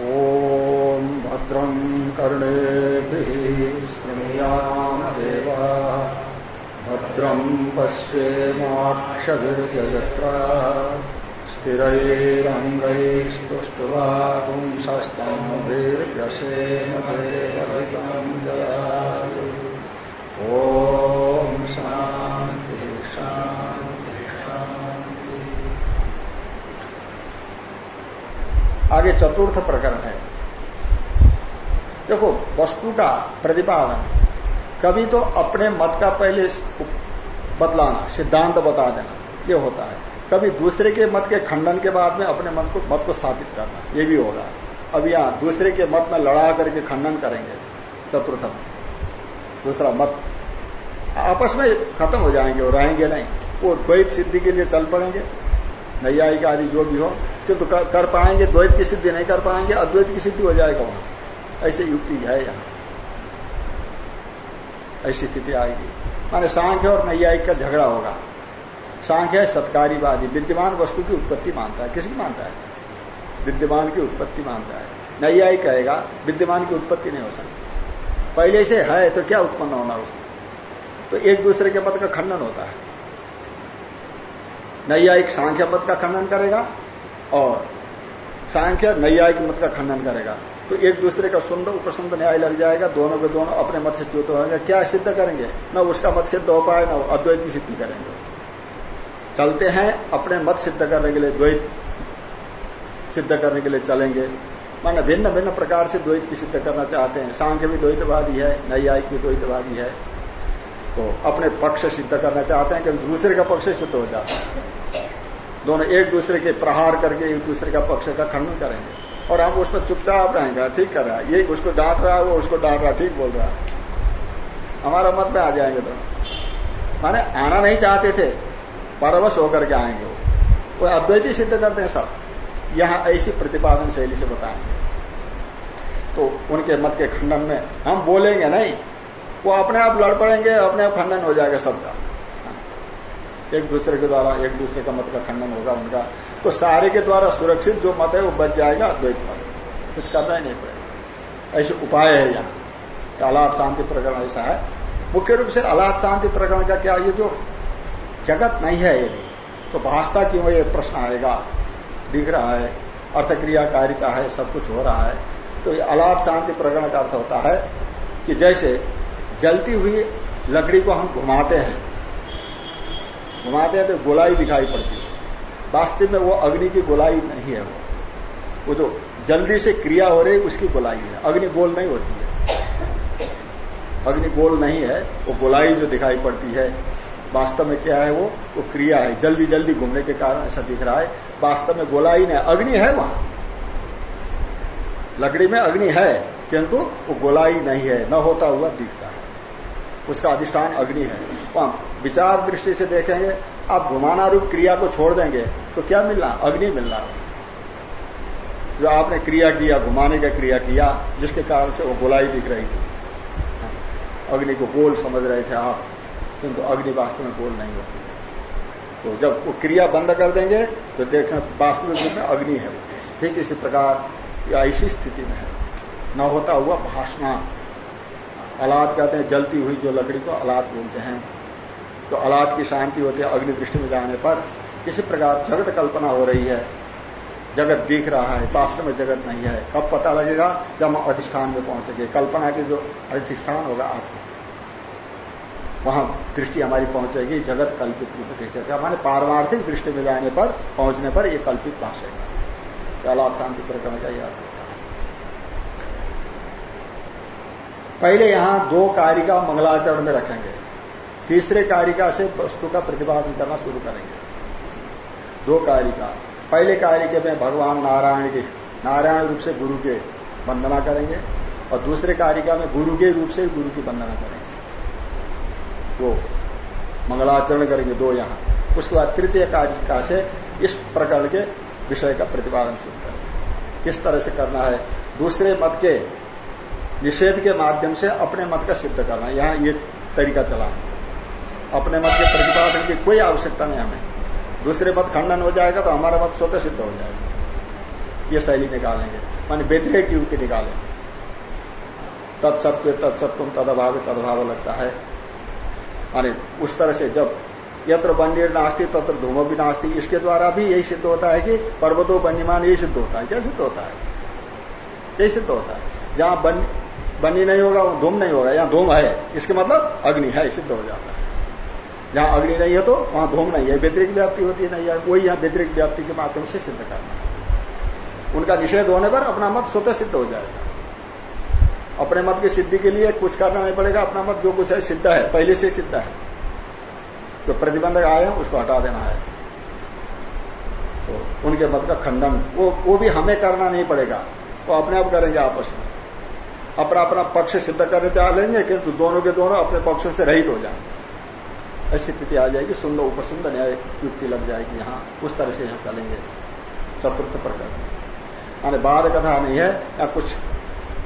ॐ भद्रम् कर्णेभिः शृणुयामदेवा भद्रम् पश्येमाक्षभिर्यजत्रा। स्थिरैरङ्गैस्तुष्टुवापुंसस्तम्भिर्व्यसेन देवहितम् जयायु ॐ शान्तिः शान्तिः। आगे चतुर्थ प्रकरण है। देखो, वस्तु का प्रतिपादन। कभी तो अपने मत का पहले बतलाना सिद्धांत बता देना, ये होता है। कभी दूसरे के मत के खंडन के बाद में अपने मत को मत को स्थापित करना, ये भी होगा। अब यहाँ दूसरे के मत में लड़ा करके खंडन करेंगे, चतुर्थ दूसरा मत। आपस में खत्म हो जाएँगे और रहेंगे नहीं। वो द्वैत सिद्धि के लिए चल पड़ेंगे। नैयायिक आदि जो भी हो, किंतु तो कर पाएँगे, द्वैत की सिद्धि नहीं कर पाएँगे, अद्वैत की सिद्धि हो जाएगा वहाँ। ऐसी युक्ति है यहाँ। ऐसी स्थिति आएगी। माने सांख्य और नैयायिक का झगड़ा होगा। सांख्य है सत्कारीवादी विद्यमान वस्तु की उत्पत्ति मानता है। किसकी मानता है? विद्यमान की उत्पत्ति मानता है। नैयायिक कहेगा, विद्यमान की उत्पत्ति नहीं हो सकती। पहले से है तो क्या उत्पन्न होना उसमें? तो एक दूसरे के मत का खंडन होता है। नैयायिक सांख्य मत का खंडन करेगा और सांख्य नैयायिक मत का खंडन करेगा। तो एक दूसरे का सुंदर उपसुंद न्याय लग जाएगा, दोनों के दोनों अपने मत से च्युत होंगे क्या सिद्ध करेंगे? न उसका मत सिद्ध हो पाए, न अद्वैत की सिद्धि करेंगे। चलते हैं अपने मत सिद्ध करने के लिए, द्वैत सिद्ध करने के लिए चलेंगे। माने भिन्न भिन्न प्रकार से द्वैत की सिद्ध करना चाहते हैं। सांख्य भी द्वैतवादी है, नैयायिक भी द्वैतवादी है। तो अपने पक्ष सिद्ध करना चाहते हैं कि दूसरे का पक्ष सिद्ध हो जाता है दोनों एक दूसरे के प्रहार करके एक दूसरे का पक्ष का खंडन करेंगे। और हम उसमें चुपचाप रहेंगे। ठीक कर रहा है। ये उसको डांट रहा है, वो उसको डांट रहा ठीक बोल रहा है। हमारा मत में आ जाएँगे दोनों। माने आना नहीं चाहते थे, परवश होकर के आएँगे वो अद्वैती सिद्ध करते हैं सब। यहाँ ऐसी प्रतिपादन शैली से बताएँगे। तो उनके मत के खंडन में हम बोलेंगे नहीं। वो अपने आप लड़ पड़ेंगे, अपने आप खंडन हो जाएगा सबका। एक दूसरे के द्वारा, एक दूसरे का मत का खंडन होगा उनका। तो सारे के द्वारा सुरक्षित जो मत है, वो बच जाएगा अद्वैत मत। कुछ करना ही नहीं पड़ेगा। ऐसे उपाय है यहाँ। अलाद शांति प्रकरण ऐसा है। मुख्य रूप से अलाद शांति प्रकरण का क्या ये जो जगत नहीं है यदि तो भाषता क्यों ये प्रश्न आएगा। दिख रहा है। अर्थक्रियाकारिता है। सब कुछ हो रहा है। तो ये अलाद शांति प्रकरण का अर्थ होता है कि जैसे जलती हुई लकड़ी को हम घुमाते हैं। घुमाते हैं तो गोलाई दिखाई पड़ती है। वास्तव में वो अग्नि की गोलाई नहीं है वो। वो जो जल्दी से क्रिया हो रही उसकी गोलाई है। अग्नि गोल नहीं होती है। अग्नि गोल नहीं है, वो गोलाई जो दिखाई पड़ती है। वास्तव में क्या है वो? वो क्रिया है। जल्दी जल्दी घूमने के कारण ऐसा दिख रहा है। वास्तव में गोलाई नहीं अग्नि है वहाँ। लकड़ी में अग्नि है, किंतु वो गोलाई नहीं है। न होता हुआ दिखता है। उसका अधिष्ठान अग्नि है। वहाँ विचार दृष्टि से देखेंगे, आप घुमाना रूप क्रिया को छोड़ देंगे तो क्या मिलना? अग्नि मिलना। जो आपने क्रिया किया, घुमाने का क्रिया किया, जिसके कारण से वो गोलाई दिख रही थी। अग्नि को गोल समझ रहे थे आप, किंतु अग्नि वास्तव में गोल नहीं होती। है तो जब वो क्रिया बंद कर देंगे तो देखना वास्तविक रूप में अग्नि है। ठीक इसी प्रकार ऐसी स्थिति में है। न होता हुआ भाषणा। अलाद कहते हैं, जलती हुई जो लकड़ी को अलाद बोलते हैं। तो अलाद की शांति होती है अग्नि दृष्टि में जाने पर। इसी प्रकार जगत कल्पना हो रही है। जगत दिख रहा है वास्तव में जगत नहीं है। कब पता लगेगा जब हम अधिष्ठान में पहुँचेंगे। कल्पना की जो अधिष्ठान होगा आपको वहाँ दृष्टि हमारी पहुंचेगी, जगत कल्पित रूप देखेगा। हमारे पारमार्थिक दृष्टि में जाने पर, पहुँचने पर यह कल्पित भाषेगा अलाद शांति प्रकरण का यह पहले यहाँ दो कारिका मंगलाचरण में रखेंगे। तीसरे कारिका से वस्तु का प्रतिपादन करना शुरू करेंगे। दो कारिका। पहले कारिके में भगवान नारायण के, नारायण रूप से गुरु के वंदना करेंगे और दूसरे कारिका में गुरु के रूप से गुरु की वंदना करेंगे। दो मंगलाचरण करेंगे दो यहाँ। उसके बाद तृतीय कारिका से इस प्रकरण के विषय का प्रतिपादन शुरू करेंगे। किस तरह से करना है? दूसरे मत के निषेध के माध्यम से अपने मत का सिद्ध करना। यहाँ ये तरीका चला। अपने मत के प्रतिपादन की कोई आवश्यकता नहीं हमें। दूसरे मत खंडन हो जाएगा तो हमारा मत स्वतः सिद्ध हो जाएगा। ये शैली निकालेंगे। माने व्यतिरेक युक्ति निकालेंगे तत्सत्व तत्सत्व तदभाव तदभाव लगता है। माने उस तरह से जब यत्र बन्य नास्ती, तत्र धूम भी नास्ती, इसके द्वारा भी यही सिद्ध होता है कि पर्वतो बन्यमान यही सिद्ध होता है। क्या सिद्ध होता है? यही सिद्ध होता है। जहाँ बन्नी नहीं होगा वहाँ धूम नहीं होगा, यहाँ धूम है। इसके मतलब अग्नि है, सिद्ध हो जाता है। जहाँ अग्नि नहीं है तो वहाँ धूम नहीं है व्यतिरिक व्याप्ति होती नहीं है। वही यहाँ व्यतिरिक व्याप्ति के माध्यम से सिद्ध करना है। उनका निषेध होने पर अपना मत स्वतः सिद्ध हो जाएगा। अपने मत की सिद्धि के लिए कुछ करना नहीं पड़ेगा, अपना मत जो कुछ है सिद्ध है, पहले से सिद्ध है। जो प्रतिबंधक आए हैं, उसको हटा देना है। तो उनके मत का खंडन, वो वो भी हमें करना नहीं पड़ेगा। वो अपने आप करेंगे आपस में। अपना अपना पक्ष सिद्ध करने चाह लेंगे, किंतु दोनों के दोनों अपने पक्षों से रहित हो जाएँगे। ऐसी स्थिति आ जाएगी, सुंदर, उपसुंदर न्याय युक्ति लग जाएगी यहाँ, उस तरह से यहाँ चलेंगे। चतुर्थ प्रकरण। माने बाद कथा नहीं है या कुछ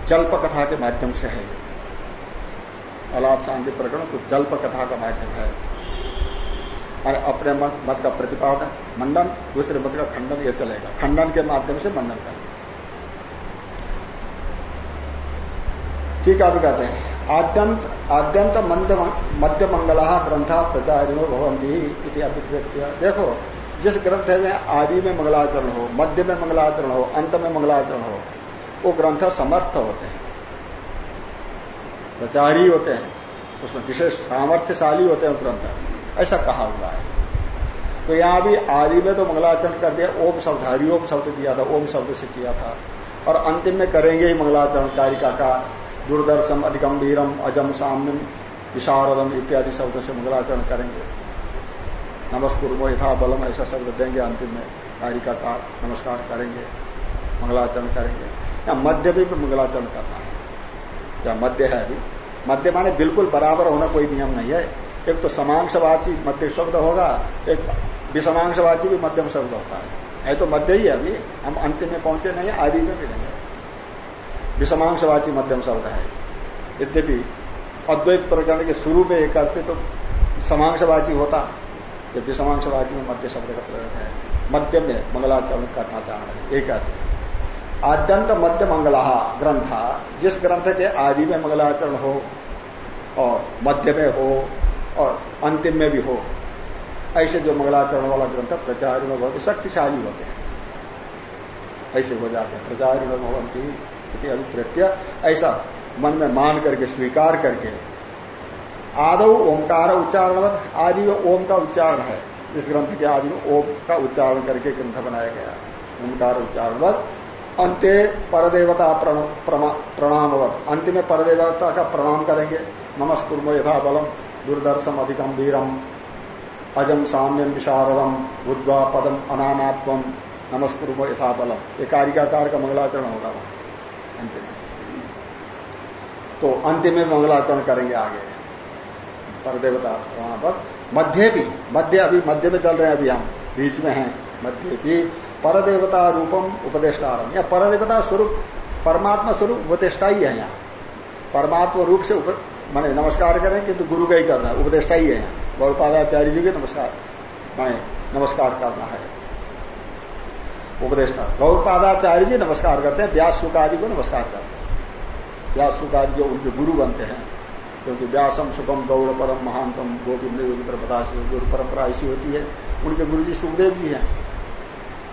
जल्प कथा के माध्यम से है। अलाप शांति प्रकरण कुछ जल्प कथा का माध्यम है। और अपने मत का प्रतिपादन, मंडन, दूसरे मत का खंडन यह चलेगा। खंडन के माध्यम से मंडन करेंगे ठीक है कहते हैं। आद्यंत आद्यंत मध्य मंगला ग्रंथ प्रचारिणो भवंती इति अभिव्यक्तिया। देखो, जिस ग्रंथ में आदि में मंगलाचरण हो, मध्य में मंगलाचरण हो, अंत में मंगलाचरण हो, वो ग्रंथ समर्थ होते हैं। प्रचारी होते हैं। उसमें विशेष सामर्थ्यशाली होते हैं ग्रंथ। ऐसा कहा हुआ है। तो यहाँ भी आदि में तो मंगलाचरण कर दिया, ओम शब्द हरिओम शब्द दिया था, ओम शब्द से किया था। और अंतिम में करेंगे ही मंगलाचरण, कारिका का दूरदर्शन अधिगंभीरम अजम साम्यम, विशारदम इत्यादि शब्द से मंगलाचरण करेंगे। नमस्कुर्मो यथा बलम, ऐसा शब्द देंगे अंतिम में। कारिका का नमस्कार करेंगे, मंगलाचरण करेंगे। या मध्य भी मंगलाचरण करना है। या मध्य है अभी मध्य माने बिल्कुल बराबर होना कोई नियम नहीं है। एक तो समांशवाची मध्य शब्द होगा, एक विषमांशवाची भी मध्यम शब्द होता है। है तो मध्य ही है अभी। हम अंतिम में पहुँचे नहीं, आदि में भी नहीं है। विषमांशवाची मध्यम शब्द है। यद्यपि अद्वैत प्रकरण के शुरू में एक करते तो समांशवाची होता जब विषमांशवाची में मध्य शब्द का प्रयोग है मध्य में मंगलाचरण करना चाह रहे एक कहते आद्यंत मध्य मंगला ग्रंथ, जिस ग्रंथ के आदि में मंगलाचरण हो, और मध्य में हो, और अंतिम में भी हो, ऐसे जो मंगलाचरण वाला ग्रंथ प्रचार में बहुत शक्तिशाली होते हैं। ऐसे हो जाते हैं, प्रचार में भगवंती अभिप्रत्य, ऐसा मन में मान करके, स्वीकार करके। आदो ओंकार उच्चारण आदि में ओम का उच्चारण है। इस ग्रंथ के आदि में ओम का उच्चारण करके ग्रंथ बनाया गया ओंकार उच्चारण अंत्य परदेवता प्रणामवत। अंत में परदेवता का प्रणाम करेंगे। नमस्कुर्म यथा बलम, दुर्दर्शम अधिकम वीरम, अजम साम्यम विशारदम, बुद्धवा पदम अनामात्म नमस्कुर्म यथा बलम। ये कारिकाकार का मंगलाचरण होगा। वहाँ अंतिम तो अंतिम में मंगलाचरण करेंगे आगे। परदेवता वहाँ पर। मध्य भी, मध्य अभी, मध्य में चल रहे हैं अभी हम। बीच में हैं, मध्य भी। परदेवता रूपम उपदेष्टारम या परदेवता स्वरूप, परमात्मा स्वरूप उपदेष्टा ही है यहाँ। परमात्मा रूप से माने नमस्कार करें किंतु गुरु का ही करना है। उपदेष्टा ही है यहाँ गौड़पादाचार्य जी के नमस्कार, माने नमस्कार करना है। उपदेष्टा। गौरपादाचार्य जी नमस्कार करते हैं व्यास सुखादि को नमस्कार करते हैं। व्यास सुखादि जो उनके गुरु बनते हैं, क्योंकि व्यासम सुखम गौड़ परम महानतम गोविंद योगित्र गुरु परंपरा ऐसी होती है। उनके गुरु जी सुखदेव जी हैं।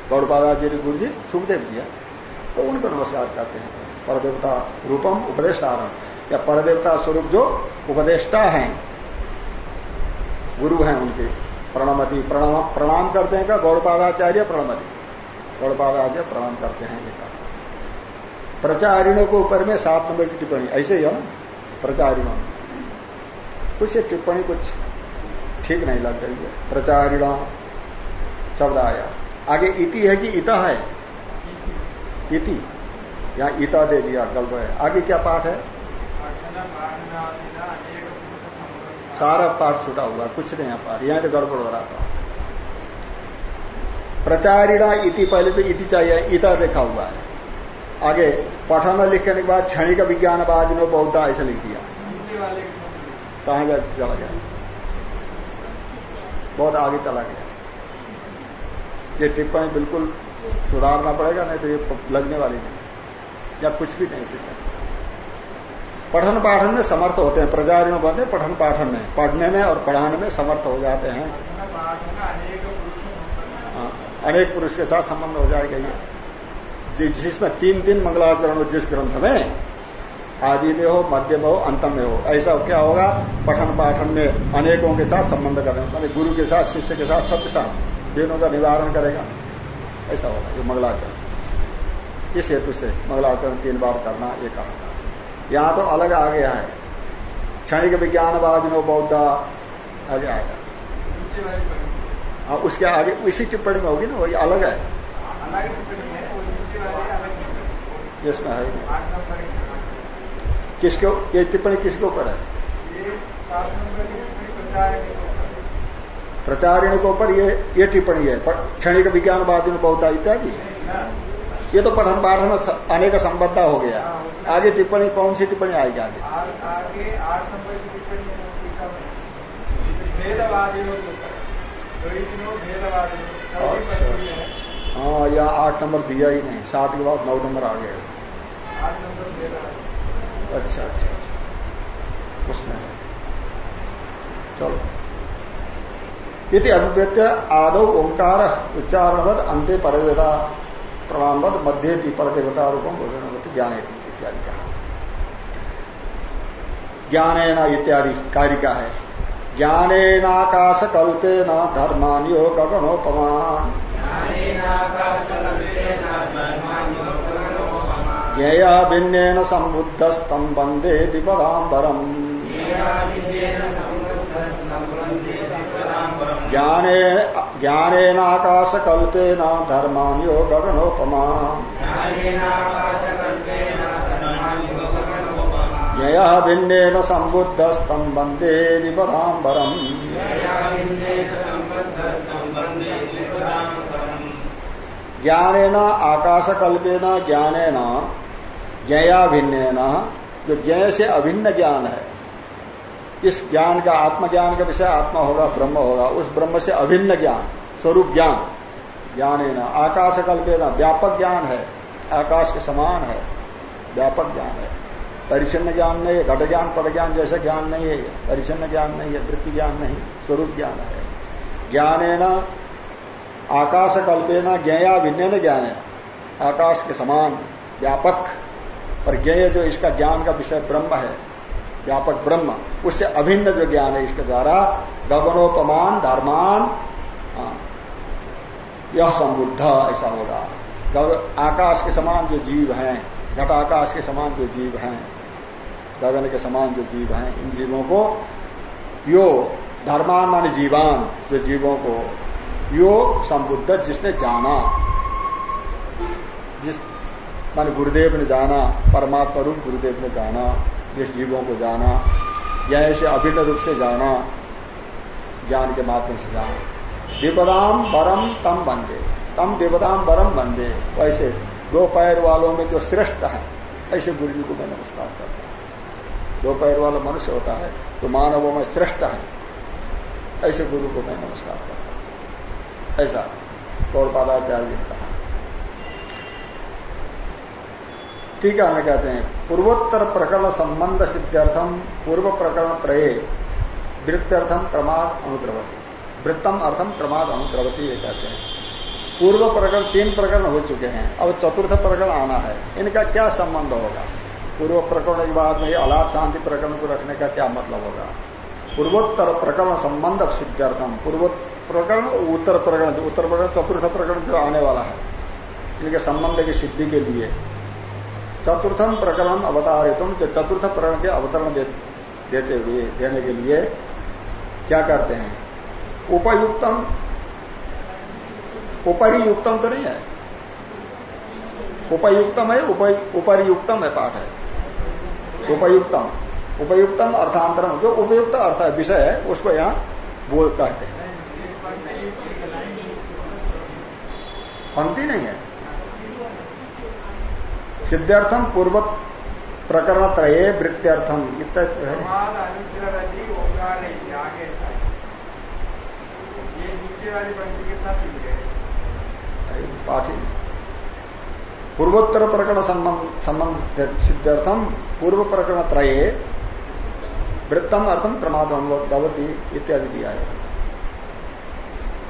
गौड़पादाचार्य गुरु जी सुखदेव जी हैं तो उनको नमस्कार करते हैं। परदेवता रूपम उपदेष्टारण या परदेवता स्वरूप जो उपदेष्टा हैं, गुरु हैं उनके। प्रणमति, प्रणाम प्रणाम करते हैं क्या? गौड़पादाचार्य प्रणमति। गौड़पाद आदि प्रणाम करते हैं ये कहा। प्रचारिणों के ऊपर में सात नंबर की टिप्पणी, ऐसे ही है ना? प्रचारिणों। कुछ ये टिप्पणी कुछ ठीक नहीं लग रही है। प्रचारिण, शब्द आया। आगे इति है कि इता है? इति। यहाँ इता दे दिया गल्प है। आगे क्या पाठ है? सारा पाठ छूटा हुआ, कुछ नहीं है पाठ। यहाँ तो गड़बड़ हो रहा था। प्रचारिणा इति पहले तो इति चाहिए इता लिखा हुआ है। आगे पठन लिखने के बाद क्षणिक विज्ञानवाद में बौद्ध ऐसा लिख दिया। कहा चला गया। बहुत आगे चला गया। ये टिप्पणी बिल्कुल सुधारना पड़ेगा नहीं तो ये लगने वाली नहीं। या कुछ भी नहीं टिप्पणी। पठन पाठन में समर्थ होते हैं। प्रजारियों बनते पठन पाठन में। पढ़ने में और पढ़ाने में समर्थ हो जाते हाँ, अनेक पुरुष के साथ संबंध हो जाएगा ये। जिसमें तीन तीन मंगलाचरण हो, जिस ग्रंथ में, आदि में हो, मध्य में हो, अंतम में हो, ऐसा क्या होगा? पठन पाठन में अनेकों के साथ संबंध करने मानी गुरु के साथ, शिष्य के साथ, सबके साथ दिनों का निवारण करेगा। ऐसा होगा, ये मंगलाचरण। इस हेतु से मंगलाचरण तीन बार करना ये कहा था। यहाँ तो अलग आ गया है। क्षणिक विज्ञानवाद नो बौद्ध आगे आएगा। हाँ उसके आगे उसी टिप्पणी में होगी ना वही अलग है। इसमें है किसके ये टिप्पणी किसके ऊपर है? प्रचारिणी के ऊपर ये ये टिप्पणी है। क्षणिक विज्ञानवादी में बहुता इत्यादि ये तो पठन पाठन में अनेक संबद्धा हो गया। आगे टिप्पणी कौन सी टिप्पणी आएगी आगे? आगे आठ नंबर की टिप्पणी हाँ या आठ नंबर दिया ही नहीं। सात के बाद नौ नंबर आ गया। अच्छा अच्छा अच्छा। उसमें। चलो। इति अभिव्यत्य आदौ ओंकार उच्चारणवद अंत्य परवेदा प्रमाणवद मध्य विपर देवता रूपम भोजनवती ज्ञान इत्यादि कहा ज्ञान इत्यादि कारिका है। ज्ञानेनाकाश कल्पे न धर्मान धर्मान्यो गगनोपमा ज्ञेय भिन्नेन सम्बुद्धस्तम वंदे विपदाम्बरम ज्ञाने ज्ञानेनाकाश कल्पेन धर्मान्यो गगनोपमा ज्ञय भिन्नेन सम्बुद्धस्तम वंदे विपदाम्बरम ज्ञानेन आकाश कल्पेन ज्ञानेन ज्ञया भिन्नेन, जो ज्ञ से अभिन्न ज्ञान है। इस ज्ञान का, आत्मज्ञान का विषय आत्मा होगा, ब्रह्म होगा, उस ब्रह्म से अभिन्न ज्ञान, स्वरूप ज्ञान। ज्ञान है ना आकाश व्यापक ज्ञान है, आकाश के समान है, व्यापक ज्ञान है। परिचिन्न ज्ञान नहीं है, घट ज्ञान, पट ज्ञान जैसा ज्ञान नहीं है परिचन्न ज्ञान नहीं है, वृत्ति ज्ञान नहीं, स्वरूप ज्ञान है। ज्ञान है ना आकाश कल्पेना ज्ञया भिन्न ज्ञान है आकाश के समान, व्यापक, और ज्ञेय जो इसका ज्ञान का विषय ब्रह्म है, व्यापक ब्रह्म, उससे अभिन्न जो ज्ञान है इसके द्वारा, गगनोपमान, धर्मान यह संबुद्ध ऐसा होगा। आकाश के समान जो जीव हैं घट आकाश के समान जो जीव हैं, गगन के समान जो जीव हैं, इन जीवों को यो धर्मान मान जीवान जो जीवों को यो संबुद्ध जिसने जाना, जिस मान गुरुदेव ने जाना, परमात्मा रूप गुरुदेव ने जाना, जिस जीवों को जाना, या ऐसे अभिन्न रूप से जाना, ज्ञान के माध्यम से जाना। देवदाम बरम तम बंदे, तम देवदाम बरम बंदे, वैसे दो पैर वालों में जो श्रेष्ठ है, ऐसे गुरु जी को मैं नमस्कार करता हूँ। दो पैर वाला मनुष्य होता है तो मानवों में श्रेष्ठ है। ऐसे गुरु को मैं नमस्कार करता हूँ। ऐसा गौरपादाचार्य ने कहा। ठीक है, हमें कहते हैं, पूर्वोत्तर प्रकरण संबंध सिद्ध्यर्थम, पूर्व प्रकरण त्रय, वृत्त्यर्थम क्रमाद अनुद्रवती। वृत्तम अर्थम क्रमाद अनुद्रवती ये कहते हैं। पूर्व प्रकरण तीन प्रकरण हो चुके हैं। अब चतुर्थ प्रकरण आना है। इनका क्या संबंध होगा? पूर्व प्रकरण के बाद में अलाप शांति प्रकरण को रखने का क्या मतलब होगा? पूर्वोत्तर प्रकरण संबंध सिद्धार्थम। पूर्व प्रकरण उत्तर प्रकरण उत्तर प्रकरण चतुर्थ प्रकरण जो आने वाला है। इनके संबंध की सिद्धि के लिए। चतुर्थम प्रकरण अवतारितम जो चतुर्थ प्रकरण के अवतरण दे, देते हुए देने के लिए क्या करते हैं? उपयुक्तम उपरियुक्तम तो नहीं है। उपयुक्तम है उपरियुक्तम है पाठ है। उपयुक्तम। उपयुक्तम अर्थांतरम जो उपयुक्त अर्थ है, विषय है, उसको यहाँ बोल कहते हैं। पंक्ति नहीं है। सिद्धार्थम पूर्व प्रकरण त्रये वृत्त्यर्थम है। पाठ ही। नहीं पूर्वोत्तर प्रकरण संबंध सिद्धार्थम पूर्व प्रकरण त्रय वृत्तम अर्थम प्रमादवती इत्यादि दिया है।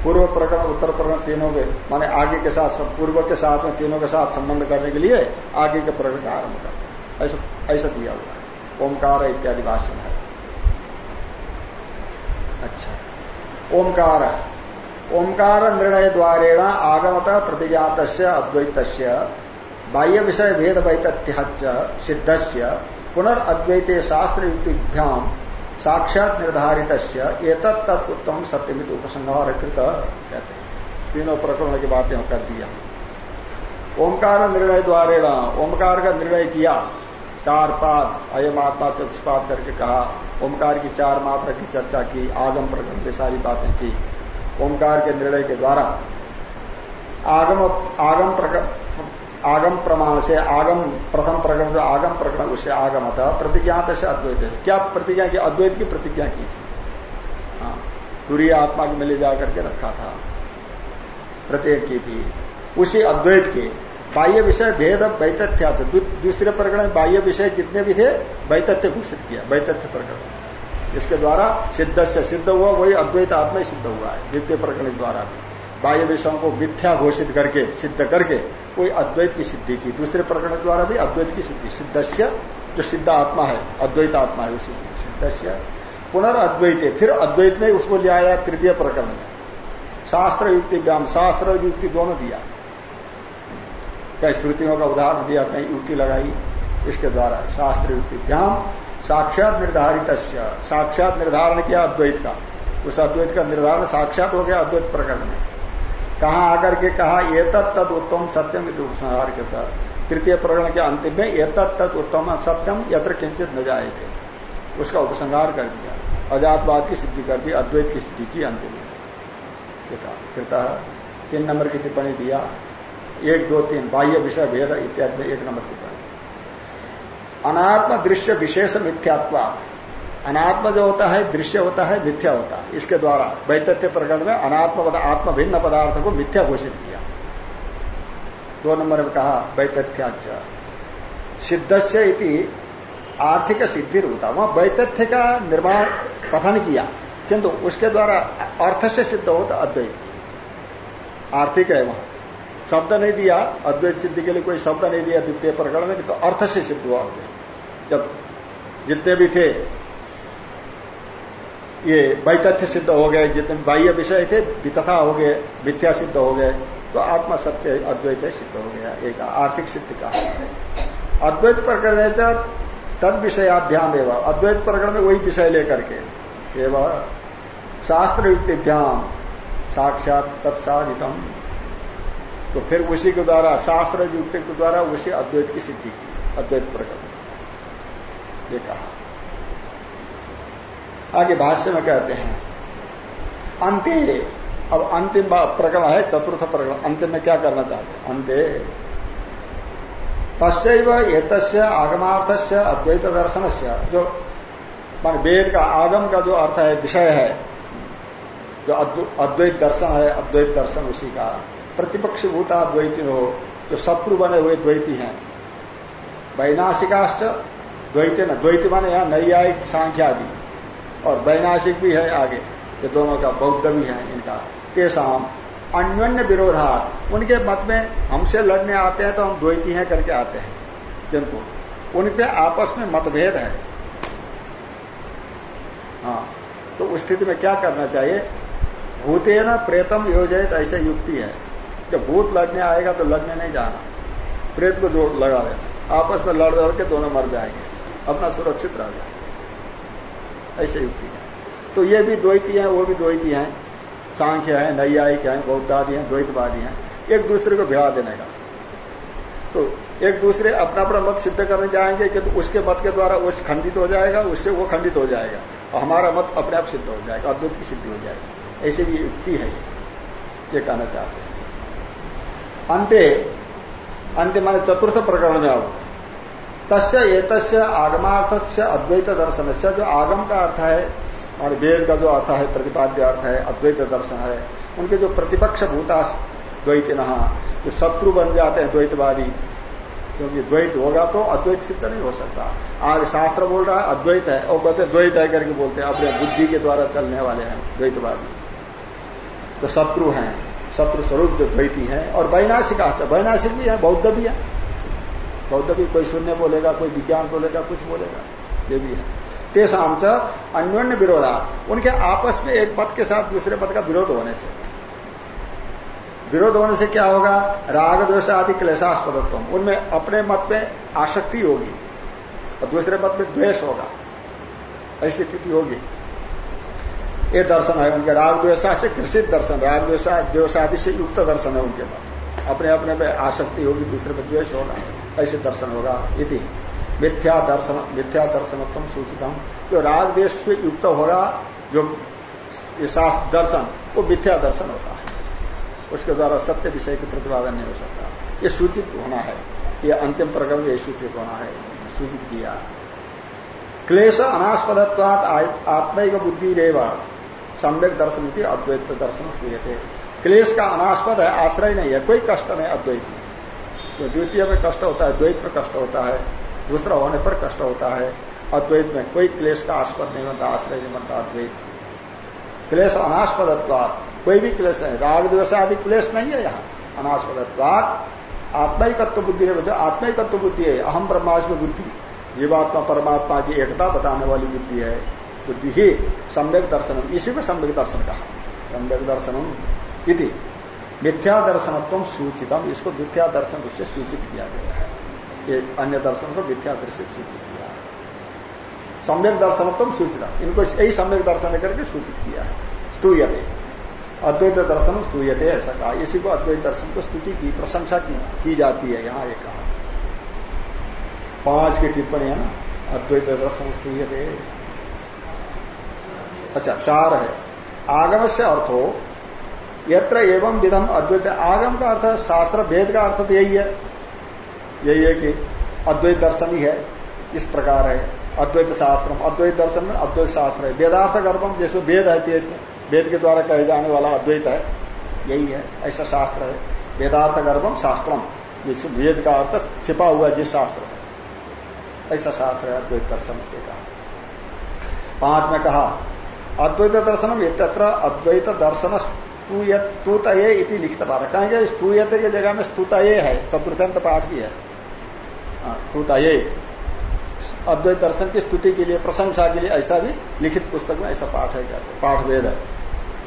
पूर्व प्रकरण उत्तर प्रकरण तीनों के माने आगे के साथ पूर्व के साथ में तीनों के साथ संबंध करने के लिए आगे के प्रकरण का आरंभ करते हैं। ऐसा ऐसा दिया हुआ है। ओंकार इत्यादि भाषण है। अच्छा। ओंकार ओंकार निर्णय द्वारेण आगमत प्रतिज्ञात अद्वैत बाह्य विषय भेद वैतथ्य सिद्ध से पुनर्अद्वैते शास्त्र युक्तिभ्याम साक्षात निर्धारित तत् उत्तम सत्यमित उपसंहार कृत कहते हैं। तीनों प्रकरणों की बातें कर दिया। ओंकार निर्णय द्वारा ओंकार का निर्णय किया। चार पाद अयम आत्मा चतुष्पाद करके कहा। ओंकार की चार मात्रा की चर्चा की, आगम प्रकरण की सारी बातें की। ओंकार के निर्णय के द्वारा आगम आगम आगम प्रमाण से आगम, प्रथम प्रकरण जो आगम प्रकरण उससे आगम था प्रतिज्ञा से अद्वैत है। क्या प्रतिज्ञा की, अद्वैत की प्रतिज्ञा की थी? हाँ आत्मा के मिले जाकर के रखा था। प्रत्येक की थी। उसी अद्वैत के बाह्य विषय भेद वैतथ्या दूसरे प्रकरण बाह्य विषय जितने भी थे, वैतथ्य घोषित किया, वैतथ्य प्रकरण। इसके द्वारा सिद्ध से सिद्ध हुआ, वही अद्वैत आत्मा ही सिद्ध हुआ है, द्वितीय प्रकरण द्वारा भी। बाह्य विषयों को मिथ्या घोषित करके, सिद्ध करके, कोई अद्वैत की सिद्धि की। दूसरे प्रकरण द्वारा भी अद्वैत की सिद्धि। सिद्धस्य, जो सिद्ध आत्मा है, अद्वैत आत्मा है, उसी सिद्धस्य पुनर्अद्वैत फिर अद्वैत में उसको ले आया तृतीय प्रकरण। में शास्त्र युक्ति व्याम, शास्त्र युक्ति दोनों दिया। कई श्रुतियों का उदाहरण दिया कहीं युक्ति लगाई। इसके द्वारा शास्त्र युक्ति व्याम साक्षात निर्धारित साक्षात निर्धारण किया अद्वैत का। उस अद्वैत का निर्धारण साक्षात हो गया अद्वैत प्रकरण में। कहा आकर के कहा ये तत्त उत्तम सत्यम उपसंहार के तृतीय प्रकरण के अंतिम में ये तत्त उत्तम सत्यम यत्र किंचित न जाए थे उसका उपसंहार कर दिया। अजातवाद की सिद्धि कर दी, अद्वैत की सिद्धि की अंतिम कृता तीन नंबर की टिप्पणी दिया। एक, दो, तीन, बाह्य विषय भेद इत्यादि में एक नंबर टिप्पणी। अनात्म दृश्य विशेष मिथ्यात्वा। अनात्म जो होता है दृश्य होता है मिथ्या होता है। इसके द्वारा वैतथ्य प्रकरण में अनात्म पदा, आत्म भिन्न पदार्थ को मिथ्या घोषित किया। दो नंबर में कहा वैतथ्याच सिद्धस्य इति आर्थिक सिद्धि होता वहाँ वैतथ्य का निर्माण कथन किया किंतु उसके द्वारा अर्थ से सिद्ध होता अद्वैत। आर्थिक है वहाँ। शब्द नहीं दिया अद्वैत सिद्धि के लिए कोई शब्द नहीं दिया द्वितीय प्रकरण में तो अर्थ से सिद्ध हुआ। जब जितने भी थे, ये वैतथ्य सिद्ध हो गए, जितने बाह्य विषय थे, वितथा हो गए, मिथ्या सिद्ध हो गए तो आत्मा सत्य, अद्वैत सिद्ध हो गया, एक आर्थिक सिद्ध का। अद्वैत प्रकरण तद विषयाभ्याम एवं अद्वैत प्रकरण में वही विषय लेकर के, एवं शास्त्र युक्तिभ्याम साक्षात तत्साधितम। तो फिर उसी के द्वारा शास्त्र युक्ति के द्वारा उसी अद्वैत की सिद्धि की, अद्वैत प्रकरण। ये कहा आगे भाष्य में कहते हैं अंत्य अब अंतिम प्रकरण है, चतुर्थ प्रकरण। अंतिम में क्या करना चाहते हैं? अंत्य तस्व एक आगमार्थ से अद्वैत दर्शन से जो, मान वेद का, आगम का जो अर्थ है, विषय है, जो अद्वैत दर्शन है अद्वैत दर्शन उसी का। प्रतिपक्ष भूता द्वैती हो जो शत्रु बने हुए द्वैती हैं। वैनाशिकाश्च द्वैते न, द्वैत माने यहाँ नैयायिक सांख्या आदि और वैनाशिक भी है आगे ये दोनों का बौद्ध भी है इनका। तेसाम अन्योन्य विरोधात, उनके मत में हमसे लड़ने आते हैं तो हम द्वैती हैं करके आते हैं। किंतु उनके आपस में मतभेद है। हाँ तो उस स्थिति में क्या करना चाहिए? भूते न प्रेतम योजित ऐसे युक्ति है। जब भूत लड़ने आएगा तो लड़ने नहीं जाना। प्रेत को जोड़ लगा देना आपस में लड़ लड़ के दोनों मर जाएँगे। अपना सुरक्षित रह जाए ऐसे युक्ति है। तो ये भी द्वैती हैं, वो भी द्वैती हैं। सांख्य है, नैयायिक है, बौद्धादि हैं, द्वैतवादी हैं। एक दूसरे को भिड़ा देने का। तो एक दूसरे अपना अपना मत सिद्ध करने जाएँगे कि तो उसके मत के द्वारा वो खंडित हो जाएगा, उससे वो खंडित हो जाएगा। और हमारा मत अपने आप सिद्ध हो जाएगा अद्वैत की सिद्धि हो जाएगी। ऐसे भी युक्ति है। ये कहना चाहते हैं। अंत्य अंत्य माने चतुर्थ प्रकरण में अब तस्य एतस्य आगमार्थ से अद्वैत दर्शन से जो आगम का अर्थ है और वेद का जो अर्थ है, प्रतिपाद्य अर्थ है अद्वैत दर्शन है, उनके जो प्रतिपक्ष भूता द्वैत नहा जो शत्रु बन जाते हैं द्वैतवादी, क्योंकि द्वैत होगा तो अद्वैत सिद्ध नहीं हो सकता। आगे शास्त्र बोल रहा है, अद्वैत है, और कहते द्वैत है करके बोलते हैं, अपने बुद्धि के द्वारा चलने वाले हैं, द्वैतवादी। तो शत्रु हैं, शत्रु स्वरूप जो द्वैती है, और वैनाशिक आशा वैनाशिक भी है, बौद्ध भी है। बौद्ध भी कोई शून्य बोलेगा, कोई विज्ञान बोलेगा, कुछ बोलेगा, ये भी है। तेसाम च अन्योन्य विरोधा, उनके आपस में एक पद के साथ दूसरे पद का विरोध होने से। विरोध होने से क्या होगा? राग, द्वेष आदि क्लेशास्पदत्व उनमें अपने मत में आसक्ति होगी और दूसरे मत में द्वेष होगा, ऐसी स्थिति होगी। ये दर्शन है उनके राग, द्वेषा से कृषित दर्शन, राग, द्वेषा द्वेषादि से युक्त दर्शन है उनके मत। अपने अपने में आसक्ति होगी, दूसरे में द्वेष होगा। ऐसे दर्शन होगा? यदि मिथ्या दर्शन, मिथ्या दर्शनोत्तम सूचितम। जो राग देश से युक्त होगा, जो शास्त्र दर्शन, वो मिथ्या दर्शन होता है। उसके द्वारा सत्य विषय के प्रतिपादन नहीं हो सकता। ये सूचित होना है। ये अंतिम प्रकरण ये सूचित होना है। सूचित किया। क्लेश अनास्पदत्वात आत्मिक बुद्धि रेवा सम्यक दर्शन की अद्वैत दर्शन क्लेश का अनास्पद है, आश्रय नहीं है। कोई कष्ट नहीं, अद्वैत। में तो द्वितीय में कष्ट होता है, द्वैत में कष्ट होता है, दूसरा होने पर कष्ट होता है अद्वैत में कोई क्लेश का आस्पद नहीं बनता, आश्रय नहीं बनता अद्वैत क्लेश अनास्पदत्वात, कोई भी क्लेश है, राग दिवस आदि क्लेश नहीं है यहाँ। अनास्पदत्वात, आत्मिकत्व बुद्धि है, जो आत्मिकत्व बुद्धि है, अहम ब्रह्मास्म बुद्धि। जीवात्मा परमात्मा की एकता बताने वाली बुद्धि है, बुद्धि ही सम्यक दर्शनम, इसी में सम्यक दर्शन कहा। सम्यक दर्शनम मिथ्या दर्शनत्व सूचितम। इसको मिथ्या दर्शन रूप से सूचित किया गया है। ये अन्य दर्शन को मिथ्या दृश्य सूचित किया है। सम्यक दर्शनत्व सूचित इनको यही सम्यक दर्शन करके सूचित किया है। स्तूयते। अद्वैत दर्शन स्तूयते ऐसा कहा। इसी को अद्वैत दर्शन को स्तुति की प्रशंसा की, की जाती है यहाँ एक कहा। पाँच की टिप्पणी है ना? अद्वैत दर्शन स्तूयते। अच्छा चार है। आगम से अर्थ हो यत्र एवं विधम अद्वैत। आगम का अर्थ शास्त्र, वेद का अर्थ तो यही है। यही है कि अद्वैत दर्शन ही है। इस प्रकार है। अद्वैत शास्त्र अद्वैत दर्शन में अद्वैत शास्त्र है। वेदार्थ गर्भम, जिसमें वेद है पेट में वेद के द्वारा कहे जाने वाला अद्वैत है, यही है। ऐसा शास्त्र है। वेदार्थ गर्भम शास्त्रम, जिस वेद का अर्थ छिपा हुआ जिस शास्त्र में। ऐसा शास्त्र है अद्वैत दर्शन के कहा पाँच में कहा, अद्वैत दर्शनम अद्वैत दर्शन स्तूतये इति लिखित पाठ कहेंगे स्तूयते की जगह में स्तूतये है। चतुर्थंत पाठ भी है। स्तुताये। अद्वैत दर्शन की स्तुति के लिए, प्रशंसा के लिए ऐसा भी लिखित पुस्तक में ऐसा पाठ है, कहते पाठ वेद। है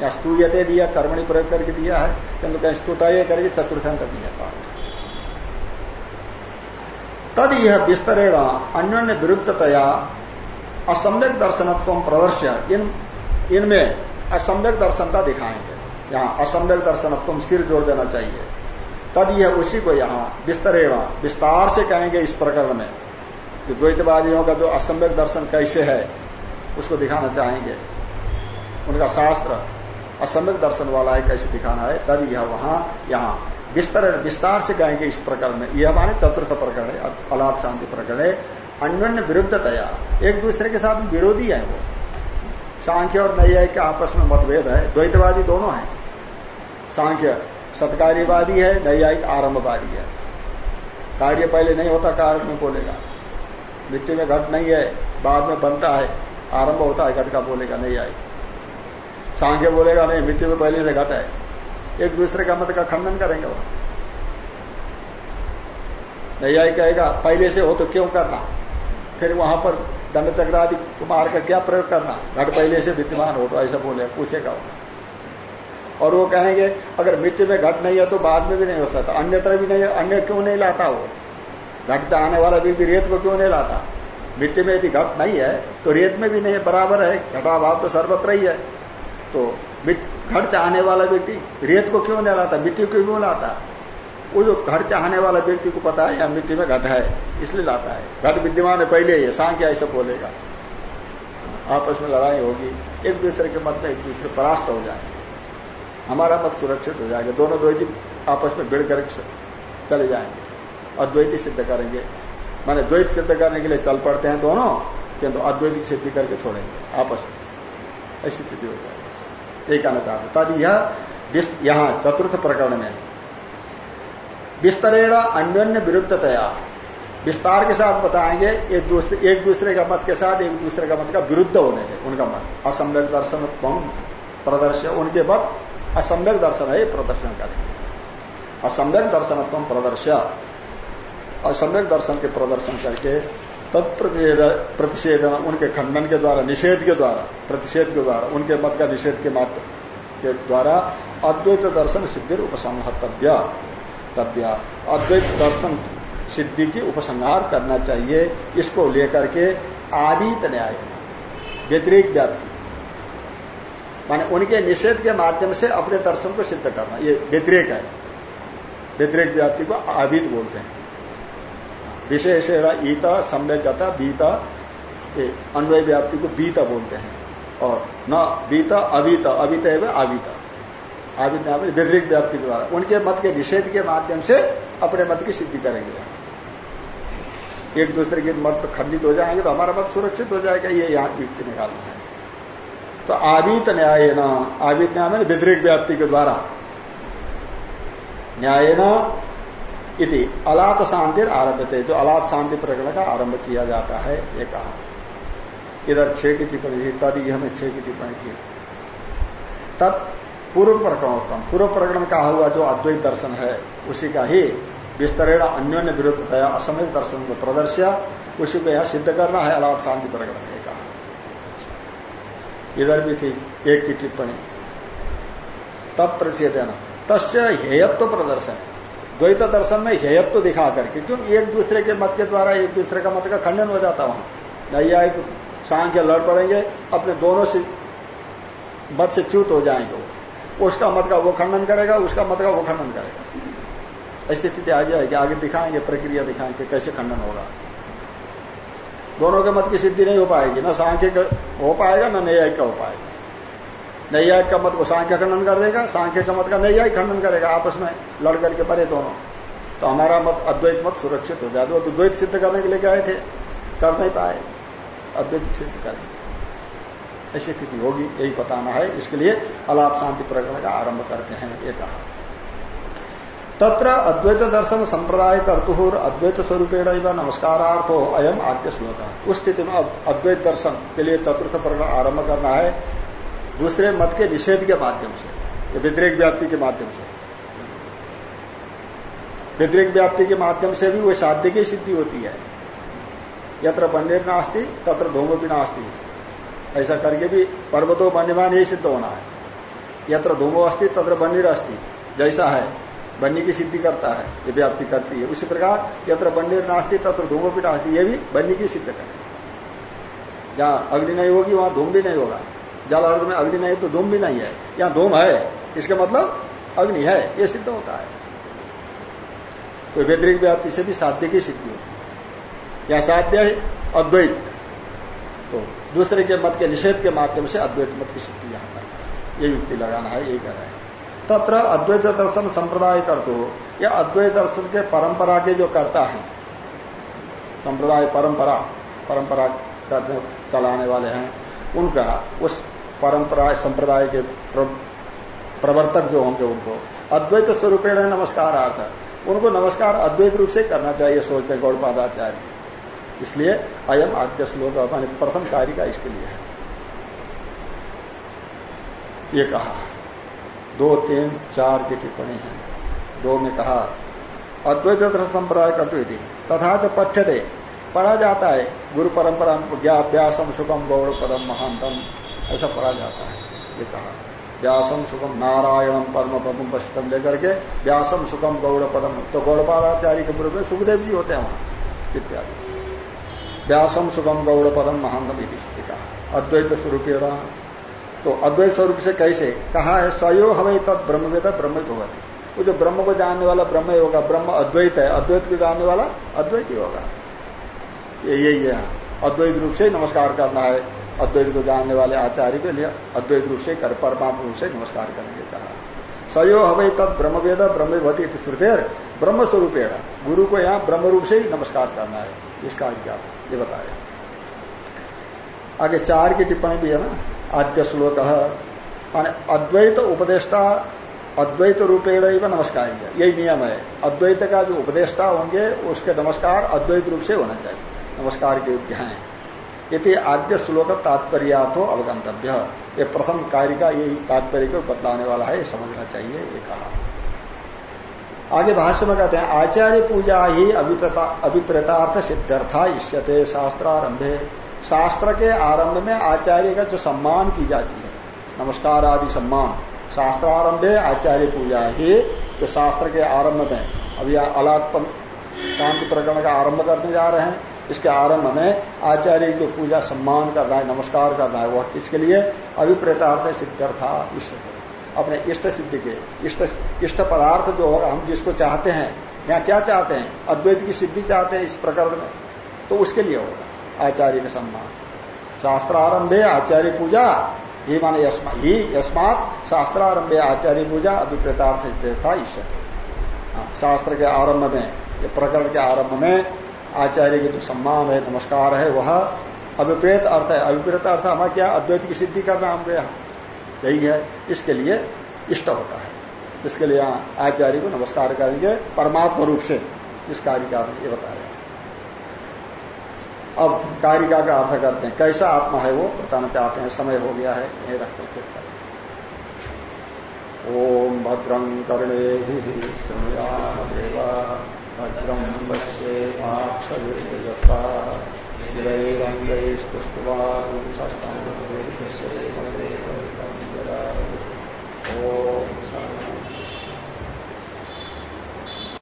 या स्तूयते दिया कर्मणि प्रयोग करके दिया है, किंतु कहीं स्तुताये करके चतुर्थंत दिया पाठ। तद यह विस्तरेण अन्य विरुद्धतया असम्यक दर्शनत्व प्रदर्श्य। इन इनमें असम्यक दर्शनता दिखाएँगे। यहाँ असम्यक दर्शनत्व सिर जोड़ देना चाहिए। तद यह उसी को यहाँ विस्तरेण विस्तार से कहेंगे इस प्रकरण में कि द्वैतवादियों का जो असम्यक दर्शन कैसे है, उसको दिखाना चाहेंगे। उनका शास्त्र असम्यक दर्शन वाला है, कैसे दिखाना है, तद यह वहाँ यहाँ विस्तर विस्तार से कहेंगे इस प्रकरण में। यह माने चतुर्थ प्रकरण है अलाद शांति प्रकरण है। अन्य विरुद्धतया, एक दूसरे के साथ विरोधी है वो। सांख्य और नैया के आपस में मतभेद है, द्वैतवादी दोनों है। सांख्य सत्कार्यवादी है, नैयायिक आरंभवादी है। कार्य पहले नहीं होता, कारण में बोलेगा। मिट्टी में घट नहीं है, बाद में बनता है, आरंभ होता है, घट का बोलेगा नहीं आई सांख्य बोलेगा, नहीं मिट्टी में पहले से घट है। एक दूसरे का मत का खंडन करेंगे वहाँ आई कहेगा, पहले से हो तो क्यों करना? फिर वहाँ पर दंड चक्र आदि मार का क्या प्रयोग करना? घट पहले से विद्यमान हो तो ऐसा बोले, पूछेगा वहाँ और वो कहेंगे, अगर मिट्टी में घट नहीं है तो बाद में भी नहीं हो सकता। अन्यत्र भी नहीं, अन्य क्यों नहीं लाता वो? घट चाहने वाला व्यक्ति रेत को क्यों नहीं लाता? मिट्टी में यदि घट नहीं है तो रेत में भी नहीं है, बराबर है। घटाभाव तो सर्वत्र ही है। तो घट चाहने वाला व्यक्ति रेत को क्यों नहीं लाता? मिट्टी को क्यों लाता? वो जो घट चाहने वाला व्यक्ति को पता है या मिट्टी में घट है, इसलिए लाता है। घट विद्यमान है पहले ही सांख्य ऐसा बोलेगा? आपस में लड़ाई होगी, एक दूसरे के मत में एक दूसरे परास्त हो जाए हमारा मत सुरक्षित हो जाएगा। दोनों द्वैती आपस में भिड़ कर चले जाएँगे अद्वैती सिद्ध करेंगे। माने द्वैत सिद्ध करने के लिए चल पड़ते हैं दोनों, किंतु तो अद्वैतिक सिद्धि करके छोड़ेंगे, आपस में। ऐसी स्थिति हो जाएगी। एक कहना तद यह यहाँ चतुर्थ प्रकरण में विस्तरेण अन्योन्य विरुद्धतया। विस्तार के साथ बताएँगे एक दूसरे एक दूसरे का मत के साथ, एक दूसरे का मत का विरुद्ध होने से उनका मत। असम्यक दर्शन प्रदर्शन उनके मत असम्यक दर्शन है प्रदर्शन करेंगे असम्यक दर्शन प्रदर्शन असम्यक दर्शन के प्रदर्शन करके तत्प्रतिषेध उनके खंडन के द्वारा, निषेध के द्वारा, प्रतिषेध के द्वारा, उनके मत का निषेध के मत के द्वारा अद्वैत दर्शन सिद्धि उपसंहर्तव्य तव्य। अद्वैत दर्शन सिद्धि की उपसंहार करना चाहिए, इसको लेकर के आदित न्याय, व्यतिरिक व्याप्ति। माने उनके निषेध के माध्यम से अपने दर्शन को सिद्ध करना। ये व्यतिरेक है। व्यतिरेक व्याप्ति को आवित बोलते हैं। विशेषण ईता, सम्यक बीता अन्वय व्याप्ति को बीता बोलते हैं। और न बीता, अवीता, अवीत है आविता। आवित व्यतिरिक व्याप्ति के द्वारा। उनके मत के निषेध के माध्यम से अपने मत की सिद्धि करेंगे। एक दूसरे के मत खंडित हो जाएँगे तो हमारा मत सुरक्षित हो जाएगा। ये यहाँ युक्ति निकालना है। तो आवित न्याय न आवित न्याय में व्यतिरिक व्याप्ति के द्वारा। न्याय न इति अलात शांति आरंभ थे जो अलात शांति प्रकरण का आरंभ किया जाता है, ये कहा। इधर छह की टिप्पणी थी, तद हमें छह की टिप्पणी थी। तत्पूर्व प्रकरणोत्तम पूर्व प्रकरण कहा हुआ जो अद्वैत दर्शन है, उसी का ही विस्तरेण अन्योन्य विरुद्धतया असमय दर्शन को प्रदर्श्य, उसी को यह सिद्ध करना है अलाप शांति प्रकरण कहा इधर भी थी, एक की टिप्पणी। तब प्रतिषेधन तस्य हेयत्व तो प्रदर्शन। द्वैत दर्शन में हेयत्व तो दिखा करके क्यों एक दूसरे के मत के द्वारा एक दूसरे का मत का खंडन हो जाता वहाँ। नैयायिक सांख्य लड़ पड़ेंगे, अपने दोनों से मत से च्युत हो जाएँगे उसका मत का वो खंडन करेगा, उसका मत का वो खंडन करेगा। ऐसी स्थिति आ जाएगी, आगे दिखाएँगे, प्रक्रिया दिखाएँगे, कैसे खंडन होगा। दोनों के मत की सिद्धि नहीं हो पाएगी। ना सांख्य हो पाएगा, ना न्यायिक का हो पाएगा। न्यायिक का मत को सांख्य खंडन कर देगा सांख्य का मत का न्यायिक खंडन करेगा, आपस में लड़ करके परे दोनों। तो हमारा मत, अद्वैत मत सुरक्षित हो जाए। तो द्वैत सिद्ध करने के लिए गए थे? कर नहीं पाए। अद्वैत सिद्ध करेंगे ऐसी स्थिति होगी, यही बताना है। इसके लिए अलाप शांति प्रकरण का आरंभ करते हैं। ये कहा। तत्र अद्वैत दर्शन संप्रदाय कर्तुर अद्वैत स्वरूपेण नमस्कारार्थ अयम आद्य श्लोक है उस स्थिति में अद्वैत दर्शन के लिए चतुर्थ प्रकरण आरंभ करना है। दूसरे मत के निषेध के माध्यम से व्यतिरिक व्याप्ति के माध्यम से। व्यतिरिक व्याप्ति के माध्यम से भी वह साध्य की सिद्धि होती है। यत्र बन्नेर नास्ती, तत्र धूम भी नास्ती। ऐसा करके भी पर्वतो बन्यमान यही सिद्ध होना है। यत्र धूमो अस्थि तत्र बन्नीर अस्थि जैसा है। बन्नी की सिद्धि करता है, ये व्याप्ति करती है। उसी प्रकार यत्र बन्नीर नास्ती, तत्र धूमो भी नास्ती, ये भी बन्नी की सिद्ध करें। जहाँ अग्नि नहीं होगी, वहाँ धूम भी नहीं होगा। जल अर्घ में अग्नि नहीं तो धूम भी नहीं है। यहाँ धूम है, इसका मतलब अग्नि है, ये सिद्ध होता है। तो व्यतिरिक व्याप्ति से भी साध्य की सिद्धि होती है। या साध्य है, अद्वैत। तो दूसरे के मत के निषेध के माध्यम से अद्वैत मत की सिद्धि यहाँ है ये युक्ति लगाना है, यही कर रहे हैं। तत्र अद्वैत दर्शन संप्रदाय कर दो या अद्वैत दर्शन के परंपरा के जो करता है, संप्रदाय परंपरा परंपरा करने चलाने वाले हैं, उनका उस परंपरा संप्रदाय के प्रवर्तक जो होंगे उनको, अद्वैत स्वरूपेण नमस्कार अर्थ उनको नमस्कार अद्वैत रूप से करना चाहिए, सोचते गौड़पादाचार्य इसलिए अयम आद्य श्लोक प्रथम कार्य का इसके लिए है। ये कहा। दो, तीन, चार की टिप्पणी है। दो में कहा अद्वैत संप्रदाय करते तथा जो पठ्य दे पढ़ा जाता है। गुरु परंपरा व्यासम सुखम गौड़ पदम महानतम ऐसा पढ़ा जाता है। ये कहा, व्यासम सुखम नारायणम परम पदम पश्चिम लेकर के व्यासम सुखम गौड़ पदम। तो गौड़पादाचार्य के पूर्व में सुखदेव जी होते हैं वहाँ, इत्यादि। व्यासम सुखम गौड़ पदम महानतम कहा, अद्वैत स्वरूप तो अद्वैत स्वरूप से कैसे? कहा है? सयो हमें तत् ब्रह्मवेद ब्रह्म भगवती वो जो ब्रह्म को जानने वाला ब्रह्म ही होगा, ब्रह्म अद्वैत है। अद्वैत को जानने वाला अद्वैत ही होगा। ये यही है अद्वैत रूप से नमस्कार करना है। अद्वैत को जानने वाले आचार्य के लिए अद्वैत रूप से कर, परमात्मा रूप से नमस्कार करेंगे, कहा। सयो हमें तत् ब्रह्मवेद ब्रह्मवती श्रुतेर ब्रह्म स्वरूप गुरु को यहाँ ब्रह्म रूप से ही नमस्कार करना है। इसका क्या ये बताया। आगे चार की टिप्पणी भी है ना? आद्य श्लोक माने अद्वैत उपदेष्टा अद्वैत रूपेण ही नमस्कार यही नियम है। अद्वैत का जो उपदेष्टा होंगे, उसके नमस्कार अद्वैत रूप से होना चाहिए। नमस्कार के योग्य हैं। यदि आद्य श्लोक तात्पर्याथो अवगंतव्य ये प्रथम कार्य का यही तात्पर्य को बतलाने वाला है समझना चाहिए, ये कहा। आगे भाष्य में कहते हैं, आचार्य पूजा ही अभिप्रेतार्थ सिद्धार्था इष्यते, शास्त्रारंभे। शास्त्र के आरंभ में आचार्य का जो सम्मान की जाती है, नमस्कार आदि सम्मान, शास्त्रारंभे आचार्य पूजा ही जो शास्त्र के आरंभ में, अभी अलात्म शांति प्रकरण का आरंभ करने जा रहे हैं, इसके आरंभ में आचार्य जो पूजा सम्मान कर रहा है, नमस्कार कर रहा है, वह किसके लिए? अभिप्रेतार्थ सिद्धार्था इष्ट अपने इष्ट सिद्धि के, इष्ट इष्ट पदार्थ जो होगा हम जिसको चाहते हैं, यहाँ क्या चाहते हैं? अद्वैत की सिद्धि चाहते हैं इस प्रकरण में तो उसके लिए होगा। आचार्य का सम्मान शास्त्रारंभे आचार्य पूजा ही माने ही यस्मात शास्त्रारंभे आचार्य पूजा अभिप्रेतार्थ सिद्धता इष्ट हाँ, शास्त्र के आरंभ में प्रकरण के आरंभ में आचार्य के जो सम्मान है नमस्कार है वह अभिप्रेत अर्थ है। अभिप्रेत अर्थ हमारा क्या? अद्वैत की सिद्धि करना हमको यहाँ है इसके लिए इष्ट होता है। इसके लिए यहाँ आचार्य को नमस्कार करेंगे परमात्मा रूप से। इस कारिका में ये बताया। अब कारिका का अर्थ करते हैं, कैसा आत्मा है वो बताना चाहते हैं, समय हो गया है यही रखते फिर ओम भद्रं कर्णे देवा भद्रं पश्येमाक्षता स्थिरैरङ्गैस्तुष्ट्वांशस्तम्भेर्भ्यसेवदेवैतं ॐ